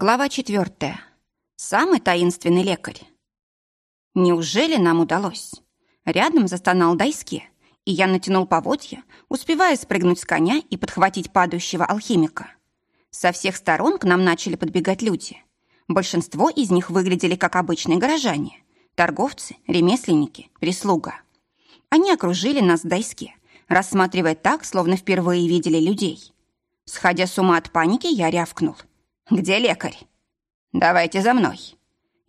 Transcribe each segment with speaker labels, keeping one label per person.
Speaker 1: Глава четвертая. Самый таинственный лекарь. Неужели нам удалось? Рядом застонал Дайске, и я натянул поводья, успевая спрыгнуть с коня и подхватить падающего алхимика. Со всех сторон к нам начали подбегать люди. Большинство из них выглядели как обычные горожане. Торговцы, ремесленники, прислуга. Они окружили нас в Дайске, рассматривая так, словно впервые видели людей. Сходя с ума от паники, я рявкнул. «Где лекарь?» «Давайте за мной».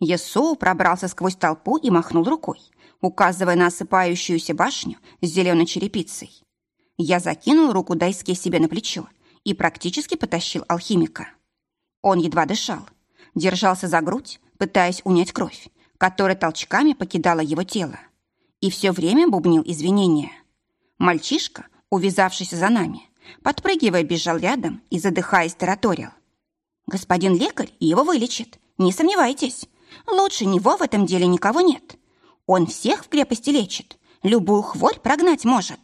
Speaker 1: Есоу пробрался сквозь толпу и махнул рукой, указывая на осыпающуюся башню с зеленой черепицей. Я закинул руку Дайске себе на плечо и практически потащил алхимика. Он едва дышал, держался за грудь, пытаясь унять кровь, которая толчками покидала его тело. И все время бубнил извинения. Мальчишка, увязавшийся за нами, подпрыгивая, бежал рядом и, задыхаясь, тараторил. Господин лекарь его вылечит, не сомневайтесь. Лучше него в этом деле никого нет. Он всех в крепости лечит, любую хворь прогнать может.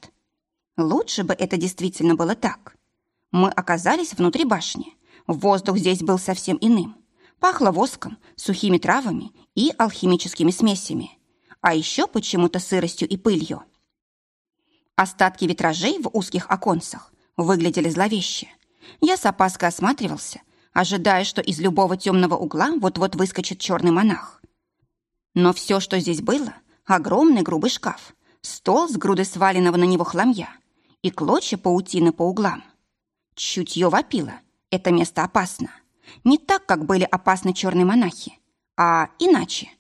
Speaker 1: Лучше бы это действительно было так. Мы оказались внутри башни. Воздух здесь был совсем иным. Пахло воском, сухими травами и алхимическими смесями. А еще почему-то сыростью и пылью. Остатки витражей в узких оконцах выглядели зловеще. Я с опаской осматривался, ожидая, что из любого темного угла вот-вот выскочит черный монах. Но все, что здесь было, огромный грубый шкаф, стол с грудой сваленного на него хламья и клочья паутины по углам. Чутье вопило. Это место опасно. Не так, как были опасны черные монахи, а иначе.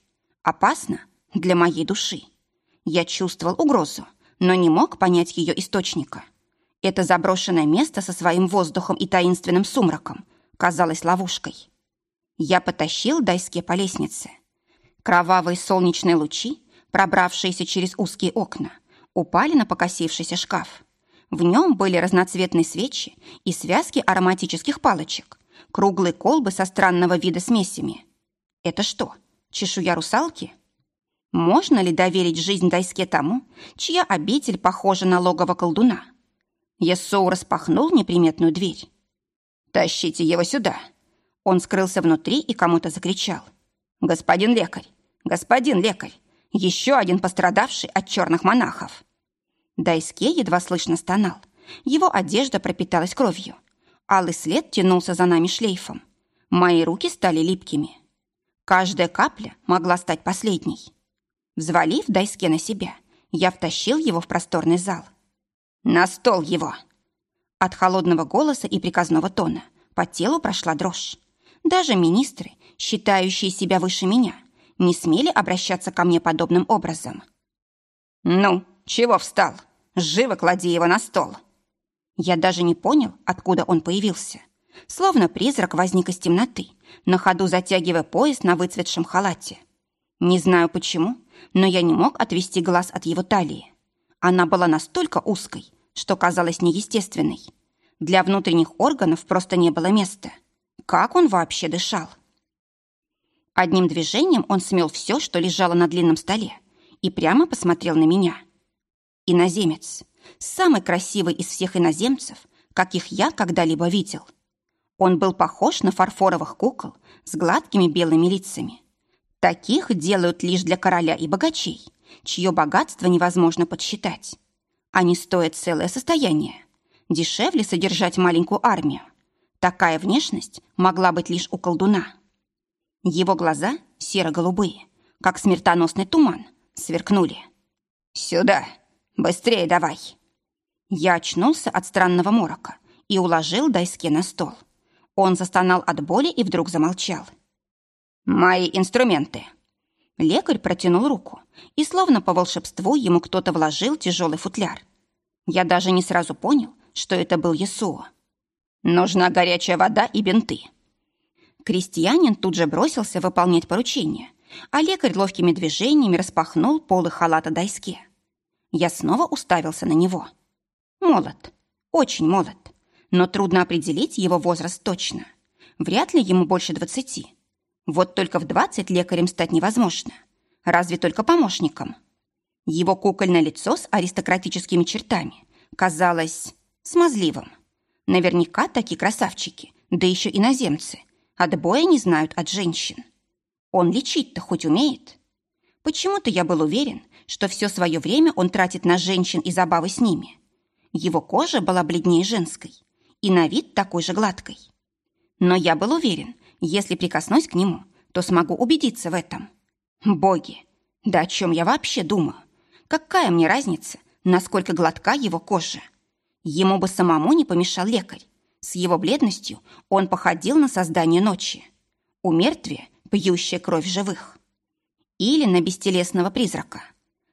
Speaker 1: Опасно для моей души. Я чувствовал угрозу, но не мог понять ее источника. Это заброшенное место со своим воздухом и таинственным сумраком – казалась ловушкой. Я потащил Дайске по лестнице. Кровавые солнечные лучи, пробравшиеся через узкие окна, упали на покосившийся шкаф. В нем были разноцветные свечи и связки ароматических палочек, круглые колбы со странного вида смесями. Это что, чешуя русалки? Можно ли доверить жизнь Дайске тому, чья обитель похожа на логово колдуна? Яссоу распахнул неприметную дверь. «Тащите его сюда!» Он скрылся внутри и кому-то закричал. «Господин лекарь! Господин лекарь! Еще один пострадавший от черных монахов!» Дайске едва слышно стонал. Его одежда пропиталась кровью. Алый след тянулся за нами шлейфом. Мои руки стали липкими. Каждая капля могла стать последней. Взвалив Дайске на себя, я втащил его в просторный зал. «На стол его!» От холодного голоса и приказного тона по телу прошла дрожь. Даже министры, считающие себя выше меня, не смели обращаться ко мне подобным образом. «Ну, чего встал? Живо клади его на стол!» Я даже не понял, откуда он появился. Словно призрак возник из темноты, на ходу затягивая пояс на выцветшем халате. Не знаю почему, но я не мог отвести глаз от его талии. Она была настолько узкой, что казалось неестественной. Для внутренних органов просто не было места. Как он вообще дышал? Одним движением он смел все, что лежало на длинном столе, и прямо посмотрел на меня. Иноземец. Самый красивый из всех иноземцев, каких я когда-либо видел. Он был похож на фарфоровых кукол с гладкими белыми лицами. Таких делают лишь для короля и богачей, чье богатство невозможно подсчитать. Они стоят целое состояние. Дешевле содержать маленькую армию. Такая внешность могла быть лишь у колдуна. Его глаза, серо-голубые, как смертоносный туман, сверкнули. «Сюда! Быстрее давай!» Я очнулся от странного морока и уложил Дайске на стол. Он застонал от боли и вдруг замолчал. «Мои инструменты!» Лекарь протянул руку, и словно по волшебству ему кто-то вложил тяжелый футляр. Я даже не сразу понял, что это был Есуа. «Нужна горячая вода и бинты». Крестьянин тут же бросился выполнять поручение, а лекарь ловкими движениями распахнул полы халата Дайске. Я снова уставился на него. Молод, очень молод, но трудно определить его возраст точно. Вряд ли ему больше двадцати. Вот только в двадцать лекарем стать невозможно. Разве только помощником. Его кукольное лицо с аристократическими чертами казалось смазливым. Наверняка такие красавчики, да еще иноземцы, Отбоя не знают от женщин. Он лечить-то хоть умеет? Почему-то я был уверен, что все свое время он тратит на женщин и забавы с ними. Его кожа была бледнее женской и на вид такой же гладкой. Но я был уверен, если прикоснусь к нему, то смогу убедиться в этом. Боги, да о чем я вообще думаю? Какая мне разница, насколько гладка его кожа? Ему бы самому не помешал лекарь. С его бледностью он походил на создание ночи. У мертвия пьющая кровь живых. Или на бестелесного призрака.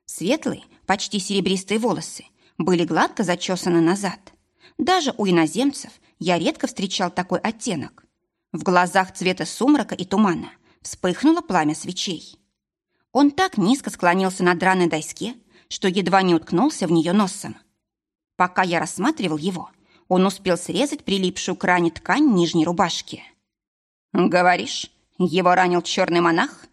Speaker 1: Светлые, почти серебристые волосы были гладко зачесаны назад. Даже у иноземцев я редко встречал такой оттенок. В глазах цвета сумрака и тумана вспыхнуло пламя свечей. Он так низко склонился над драной доске, что едва не уткнулся в нее носом. Пока я рассматривал его, он успел срезать прилипшую к ране ткань нижней рубашки. «Говоришь, его ранил черный монах?»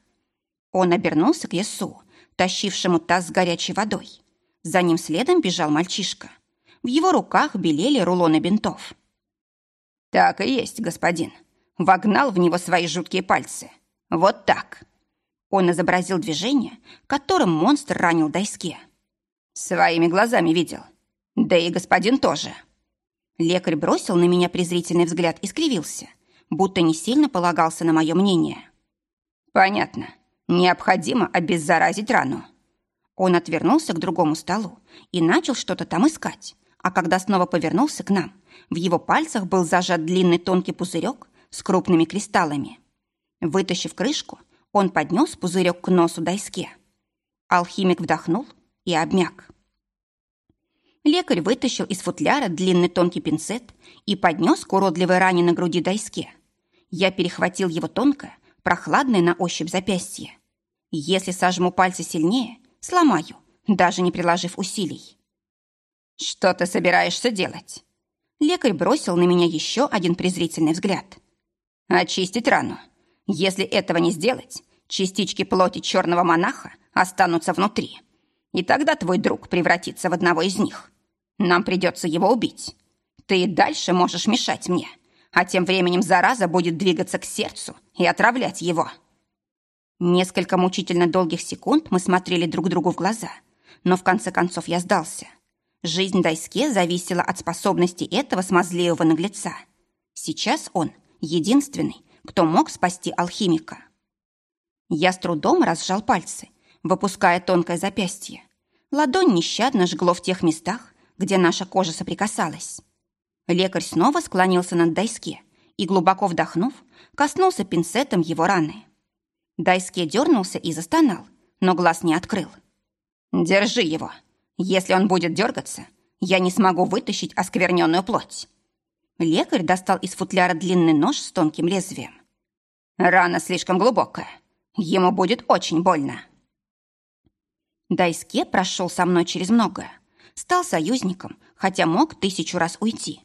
Speaker 1: Он обернулся к Ясу, тащившему таз с горячей водой. За ним следом бежал мальчишка. В его руках белели рулоны бинтов. «Так и есть, господин. Вогнал в него свои жуткие пальцы. Вот так». Он изобразил движение, которым монстр ранил Дайске. «Своими глазами видел. Да и господин тоже». Лекарь бросил на меня презрительный взгляд и скривился, будто не сильно полагался на мое мнение. «Понятно. Необходимо обеззаразить рану». Он отвернулся к другому столу и начал что-то там искать, а когда снова повернулся к нам, в его пальцах был зажат длинный тонкий пузырек с крупными кристаллами. Вытащив крышку, он поднес пузырек к носу Дайске. Алхимик вдохнул и обмяк. Лекарь вытащил из футляра длинный тонкий пинцет и поднес к уродливой ране на груди Дайске. Я перехватил его тонкое, прохладное на ощупь запястье. Если сожму пальцы сильнее, сломаю, даже не приложив усилий. «Что ты собираешься делать?» Лекарь бросил на меня еще один презрительный взгляд. «Очистить рану. Если этого не сделать, частички плоти черного монаха останутся внутри. И тогда твой друг превратится в одного из них. Нам придется его убить. Ты и дальше можешь мешать мне, а тем временем зараза будет двигаться к сердцу и отравлять его». Несколько мучительно долгих секунд мы смотрели друг другу в глаза, но в конце концов я сдался – Жизнь Дайске зависела от способности этого смазливого наглеца. Сейчас он единственный, кто мог спасти алхимика. Я с трудом разжал пальцы, выпуская тонкое запястье. Ладонь нещадно жгло в тех местах, где наша кожа соприкасалась. Лекарь снова склонился над Дайске и, глубоко вдохнув, коснулся пинцетом его раны. Дайске дернулся и застонал, но глаз не открыл. «Держи его!» Если он будет дергаться, я не смогу вытащить оскверненную плоть. Лекарь достал из футляра длинный нож с тонким лезвием. Рана слишком глубокая. Ему будет очень больно. Дайске прошел со мной через многое. Стал союзником, хотя мог тысячу раз уйти.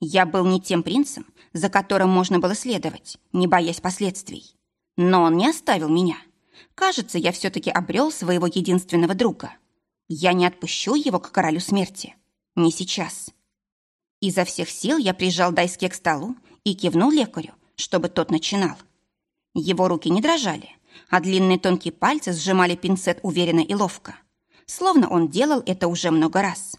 Speaker 1: Я был не тем принцем, за которым можно было следовать, не боясь последствий. Но он не оставил меня. Кажется, я все-таки обрел своего единственного друга — я не отпущу его к королю смерти. Не сейчас. Изо всех сил я прижал Дайске к столу и кивнул лекарю, чтобы тот начинал. Его руки не дрожали, а длинные тонкие пальцы сжимали пинцет уверенно и ловко, словно он делал это уже много раз.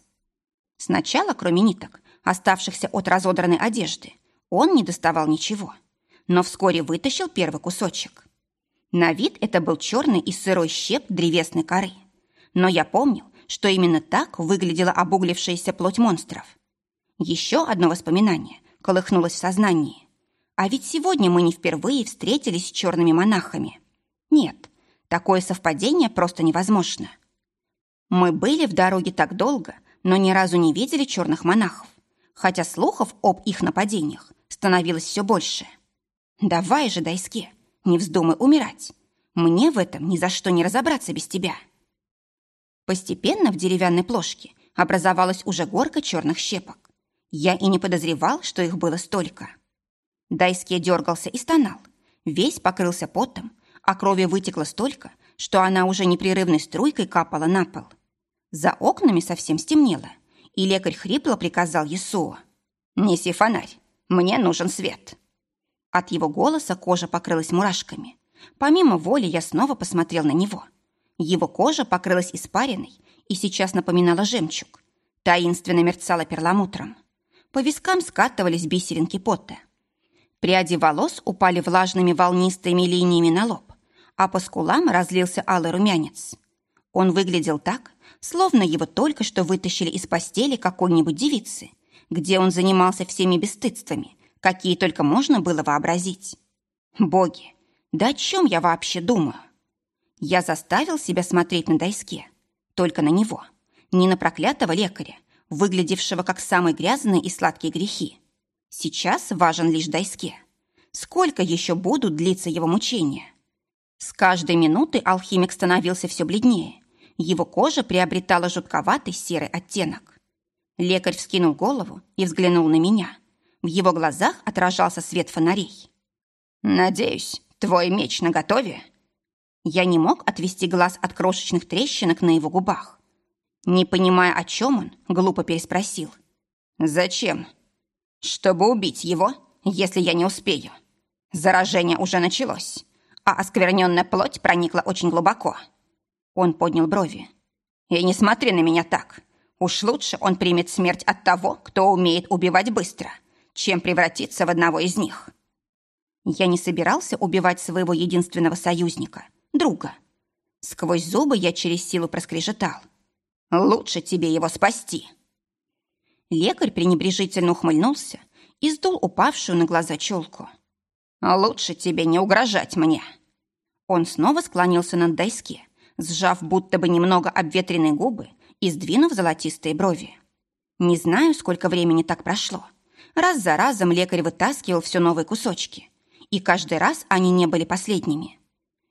Speaker 1: Сначала, кроме ниток, оставшихся от разодранной одежды, он не доставал ничего, но вскоре вытащил первый кусочек. На вид это был черный и сырой щеп древесной коры – но я помнил, что именно так выглядела обуглившаяся плоть монстров. Еще одно воспоминание колыхнулось в сознании. А ведь сегодня мы не впервые встретились с черными монахами. Нет, такое совпадение просто невозможно. Мы были в дороге так долго, но ни разу не видели черных монахов, хотя слухов об их нападениях становилось все больше. «Давай же, Дайске, не вздумай умирать. Мне в этом ни за что не разобраться без тебя». Постепенно в деревянной плошке образовалась уже горка черных щепок. Я и не подозревал, что их было столько. Дайске дергался и стонал. Весь покрылся потом, а крови вытекло столько, что она уже непрерывной струйкой капала на пол. За окнами совсем стемнело, и лекарь хрипло приказал Есуа. «Неси фонарь, мне нужен свет». От его голоса кожа покрылась мурашками. Помимо воли я снова посмотрел на него. Его кожа покрылась испариной и сейчас напоминала жемчуг. Таинственно мерцала перламутром. По вискам скатывались бисеринки пота. Пряди волос упали влажными волнистыми линиями на лоб, а по скулам разлился алый румянец. Он выглядел так, словно его только что вытащили из постели какой-нибудь девицы, где он занимался всеми бесстыдствами, какие только можно было вообразить. Боги, да о чем я вообще думаю? Я заставил себя смотреть на Дайске, только на него, не на проклятого лекаря, выглядевшего как самые грязные и сладкие грехи. Сейчас важен лишь Дайске. Сколько еще будут длиться его мучения? С каждой минуты алхимик становился все бледнее. Его кожа приобретала жутковатый серый оттенок. Лекарь вскинул голову и взглянул на меня. В его глазах отражался свет фонарей. «Надеюсь, твой меч наготове?» Я не мог отвести глаз от крошечных трещинок на его губах. Не понимая, о чем он, глупо переспросил. «Зачем?» «Чтобы убить его, если я не успею. Заражение уже началось, а оскверненная плоть проникла очень глубоко». Он поднял брови. «И не смотри на меня так. Уж лучше он примет смерть от того, кто умеет убивать быстро, чем превратиться в одного из них». Я не собирался убивать своего единственного союзника, друга. Сквозь зубы я через силу проскрежетал. «Лучше тебе его спасти». Лекарь пренебрежительно ухмыльнулся и сдул упавшую на глаза челку. «Лучше тебе не угрожать мне». Он снова склонился над доске, сжав будто бы немного обветренные губы и сдвинув золотистые брови. Не знаю, сколько времени так прошло. Раз за разом лекарь вытаскивал все новые кусочки, и каждый раз они не были последними.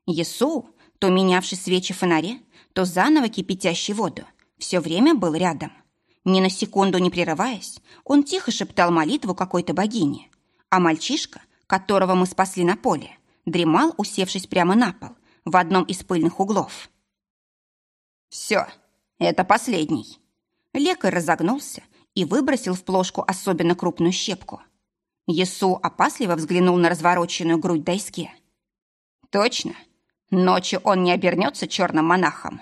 Speaker 1: Есу, то менявший свечи в фонаре, то заново кипятящий воду, все время был рядом. Ни на секунду не прерываясь, он тихо шептал молитву какой-то богине, а мальчишка, которого мы спасли на поле, дремал, усевшись прямо на пол, в одном из пыльных углов. «Все, это последний». Лекарь разогнулся и выбросил в плошку особенно крупную щепку. Есу опасливо взглянул на развороченную грудь Дайске. «Точно? Ночью он не обернется черным монахом?»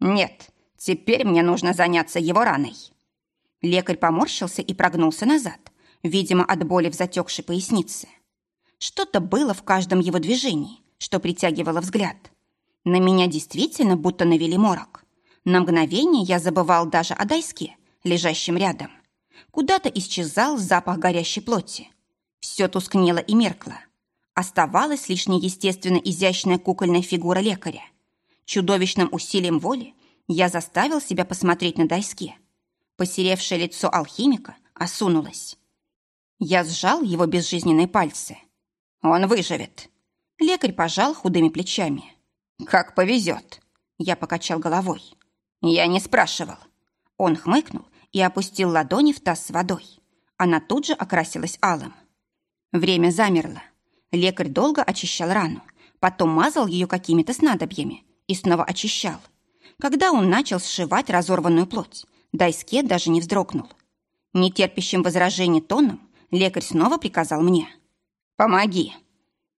Speaker 1: «Нет, теперь мне нужно заняться его раной». Лекарь поморщился и прогнулся назад, видимо, от боли в затекшей пояснице. Что-то было в каждом его движении, что притягивало взгляд. На меня действительно будто навели морок. На мгновение я забывал даже о Дайске, лежащем рядом. Куда-то исчезал запах горящей плоти. Все тускнело и меркло. Оставалась лишь неестественно изящная кукольная фигура лекаря. Чудовищным усилием воли я заставил себя посмотреть на Дайске. Посеревшее лицо алхимика осунулось. Я сжал его безжизненные пальцы. Он выживет. Лекарь пожал худыми плечами. «Как повезет!» Я покачал головой. «Я не спрашивал». Он хмыкнул и опустил ладони в таз с водой. Она тут же окрасилась алым. Время замерло. Лекарь долго очищал рану, потом мазал ее какими-то снадобьями и снова очищал. Когда он начал сшивать разорванную плоть, Дайске даже не вздрогнул. Нетерпящим возражений тоном лекарь снова приказал мне. «Помоги!»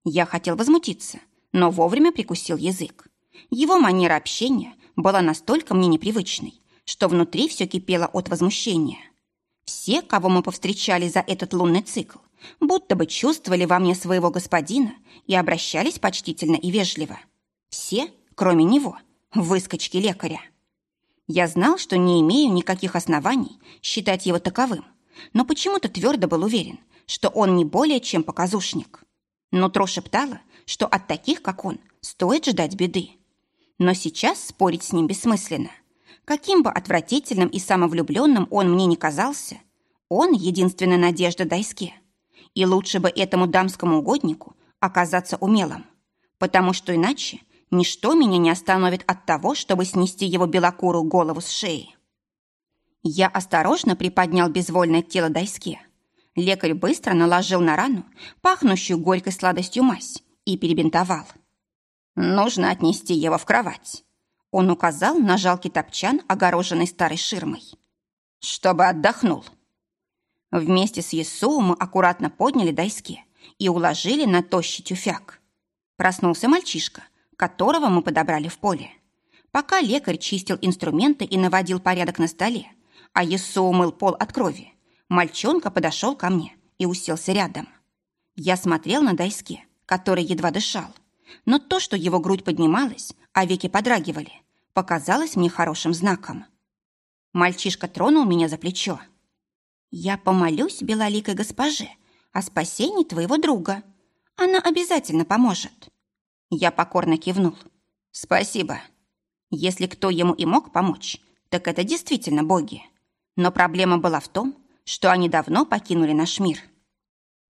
Speaker 1: Я хотел возмутиться, но вовремя прикусил язык. Его манера общения была настолько мне непривычной, что внутри все кипело от возмущения. Все, кого мы повстречали за этот лунный цикл, будто бы чувствовали во мне своего господина и обращались почтительно и вежливо. Все, кроме него, выскочки лекаря. Я знал, что не имею никаких оснований считать его таковым, но почему-то твердо был уверен, что он не более чем показушник. Нутро шептало, что от таких, как он, стоит ждать беды. Но сейчас спорить с ним бессмысленно. Каким бы отвратительным и самовлюбленным он мне не казался, он единственная надежда Дайске. И лучше бы этому дамскому угоднику оказаться умелым, потому что иначе ничто меня не остановит от того, чтобы снести его белокурую голову с шеи. Я осторожно приподнял безвольное тело Дайске. Лекарь быстро наложил на рану пахнущую горькой сладостью мазь и перебинтовал. «Нужно отнести его в кровать». Он указал на жалкий топчан, огороженный старой ширмой. «Чтобы отдохнул». Вместе с Есоу мы аккуратно подняли Дайске и уложили на тощий тюфяк. Проснулся мальчишка, которого мы подобрали в поле. Пока лекарь чистил инструменты и наводил порядок на столе, а Ессо умыл пол от крови, мальчонка подошел ко мне и уселся рядом. Я смотрел на Дайске, который едва дышал, но то, что его грудь поднималась, а веки подрагивали, показалось мне хорошим знаком. Мальчишка тронул меня за плечо. «Я помолюсь белоликой госпоже о спасении твоего друга. Она обязательно поможет». Я покорно кивнул. «Спасибо. Если кто ему и мог помочь, так это действительно боги. Но проблема была в том, что они давно покинули наш мир.